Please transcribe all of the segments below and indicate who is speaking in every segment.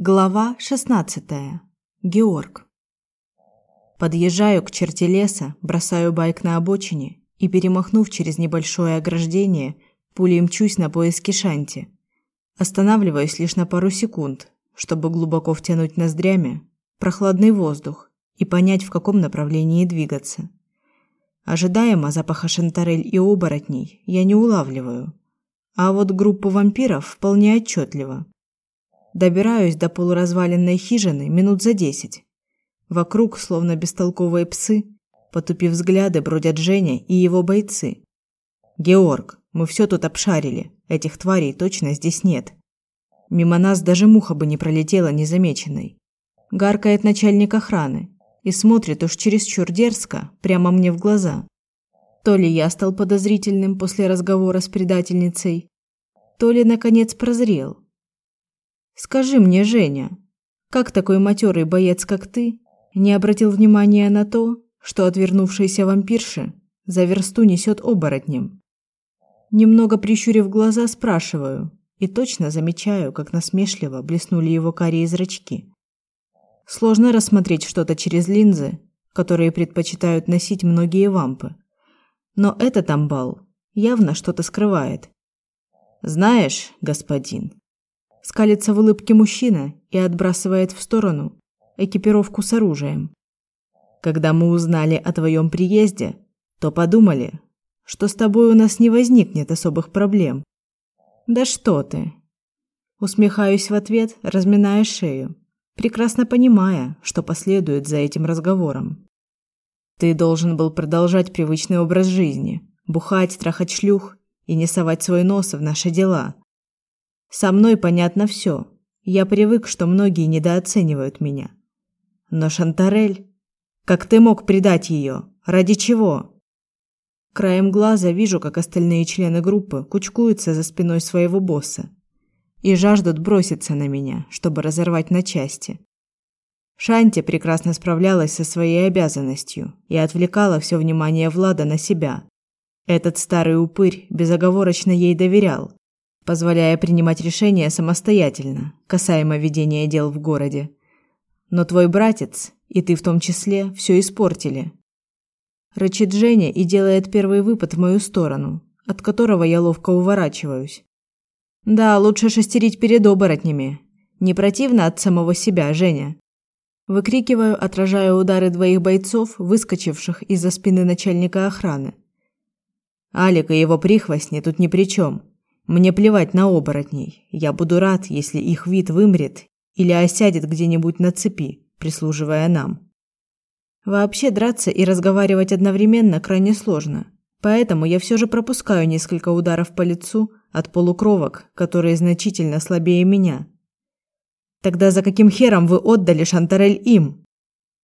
Speaker 1: Глава 16. Георг. Подъезжаю к черте леса, бросаю байк на обочине и, перемахнув через небольшое ограждение, пулей мчусь на поиски Шанти. Останавливаюсь лишь на пару секунд, чтобы глубоко втянуть ноздрями прохладный воздух и понять, в каком направлении двигаться. Ожидаемо запаха шантарель и оборотней я не улавливаю, а вот группу вампиров вполне отчетливо. Добираюсь до полуразваленной хижины минут за десять. Вокруг, словно бестолковые псы, потупив взгляды, бродят Женя и его бойцы. Георг, мы все тут обшарили. Этих тварей точно здесь нет. Мимо нас даже муха бы не пролетела незамеченной. Гаркает начальник охраны и смотрит уж чересчур дерзко прямо мне в глаза. То ли я стал подозрительным после разговора с предательницей, то ли наконец прозрел Скажи мне, Женя, как такой матерый боец, как ты, не обратил внимания на то, что отвернувшаяся вампирша за версту несет оборотнем? Немного прищурив глаза, спрашиваю и точно замечаю, как насмешливо блеснули его карие зрачки. Сложно рассмотреть что-то через линзы, которые предпочитают носить многие вампы. Но этот амбал явно что-то скрывает. Знаешь, господин, Скалится в улыбке мужчина и отбрасывает в сторону экипировку с оружием. Когда мы узнали о твоем приезде, то подумали, что с тобой у нас не возникнет особых проблем. Да что ты? Усмехаюсь в ответ, разминая шею, прекрасно понимая, что последует за этим разговором. Ты должен был продолжать привычный образ жизни, бухать, трахать шлюх и не совать свой нос в наши дела. Со мной понятно все. Я привык, что многие недооценивают меня. Но Шантарель, как ты мог предать ее? Ради чего? Краем глаза вижу, как остальные члены группы кучкуются за спиной своего босса и жаждут броситься на меня, чтобы разорвать на части. Шанти прекрасно справлялась со своей обязанностью и отвлекала все внимание Влада на себя. Этот старый упырь безоговорочно ей доверял, позволяя принимать решения самостоятельно, касаемо ведения дел в городе. Но твой братец, и ты в том числе, все испортили. Рычит Женя и делает первый выпад в мою сторону, от которого я ловко уворачиваюсь. Да, лучше шестерить перед оборотнями. Не противно от самого себя, Женя. Выкрикиваю, отражая удары двоих бойцов, выскочивших из-за спины начальника охраны. Алик и его прихвостни тут ни при чем. Мне плевать на оборотней. Я буду рад, если их вид вымрет или осядет где-нибудь на цепи, прислуживая нам. Вообще драться и разговаривать одновременно крайне сложно. Поэтому я все же пропускаю несколько ударов по лицу от полукровок, которые значительно слабее меня. Тогда за каким хером вы отдали Шантарель им?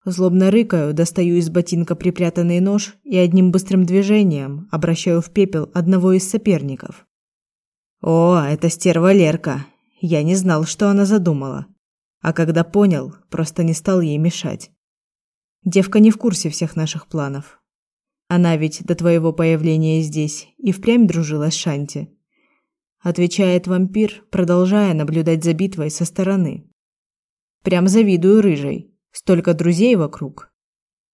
Speaker 1: Злобно рыкаю, достаю из ботинка припрятанный нож и одним быстрым движением обращаю в пепел одного из соперников. О, это стерва Лерка. Я не знал, что она задумала. А когда понял, просто не стал ей мешать. Девка не в курсе всех наших планов. Она ведь до твоего появления здесь и впрямь дружила с Шанти. Отвечает вампир, продолжая наблюдать за битвой со стороны. Прям завидую рыжей. Столько друзей вокруг.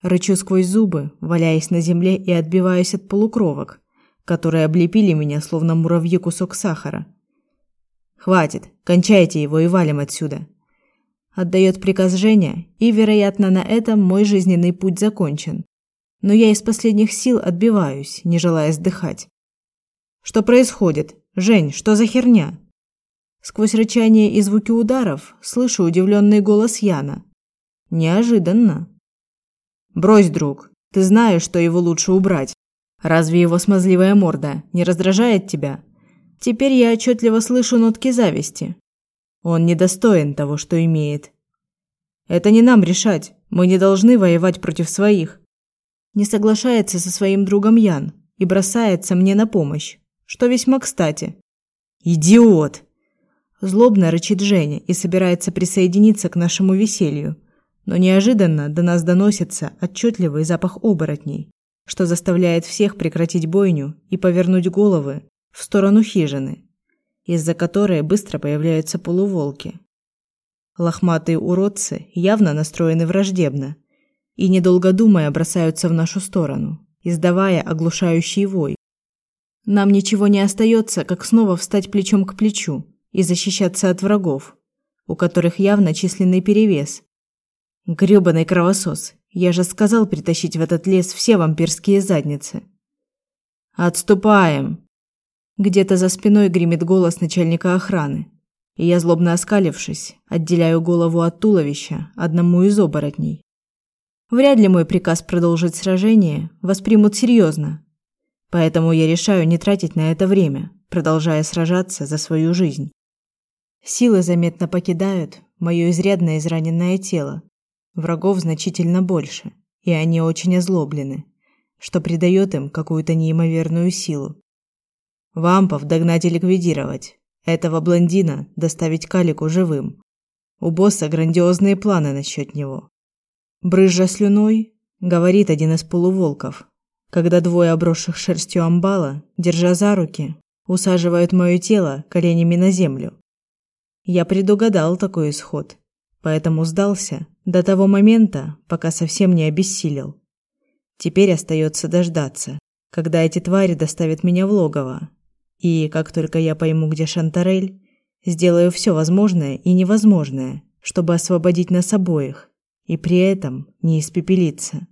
Speaker 1: Рычу сквозь зубы, валяясь на земле и отбиваясь от полукровок, которые облепили меня, словно муравьи кусок сахара. «Хватит, кончайте его и валим отсюда!» Отдает приказ Женя, и, вероятно, на этом мой жизненный путь закончен. Но я из последних сил отбиваюсь, не желая сдыхать. «Что происходит? Жень, что за херня?» Сквозь рычание и звуки ударов слышу удивленный голос Яна. Неожиданно. «Брось, друг, ты знаешь, что его лучше убрать. Разве его смазливая морда не раздражает тебя? Теперь я отчетливо слышу нотки зависти. Он недостоин того, что имеет. Это не нам решать. Мы не должны воевать против своих. Не соглашается со своим другом Ян и бросается мне на помощь, что весьма кстати. Идиот. Злобно рычит Женя и собирается присоединиться к нашему веселью, но неожиданно до нас доносится отчетливый запах оборотней что заставляет всех прекратить бойню и повернуть головы в сторону хижины, из-за которой быстро появляются полуволки. Лохматые уродцы явно настроены враждебно и недолго думая бросаются в нашу сторону, издавая оглушающий вой. Нам ничего не остается, как снова встать плечом к плечу и защищаться от врагов, у которых явно численный перевес. Грёбаный кровосос, я же сказал притащить в этот лес все вампирские задницы. Отступаем. Где-то за спиной гремит голос начальника охраны. И я злобно оскалившись, отделяю голову от туловища одному из оборотней. Вряд ли мой приказ продолжить сражение воспримут серьезно. Поэтому я решаю не тратить на это время, продолжая сражаться за свою жизнь. Силы заметно покидают мое изрядно израненное тело. Врагов значительно больше, и они очень озлоблены, что придает им какую-то неимоверную силу. Вампов догнать и ликвидировать. Этого блондина доставить Калику живым. У босса грандиозные планы насчет него. Брызжа слюной, говорит один из полуволков, когда двое обросших шерстью амбала, держа за руки, усаживают мое тело коленями на землю. Я предугадал такой исход, поэтому сдался до того момента, пока совсем не обессилел. Теперь остается дождаться, когда эти твари доставят меня в логово. И как только я пойму, где Шантарель, сделаю все возможное и невозможное, чтобы освободить нас обоих и при этом не испепелиться.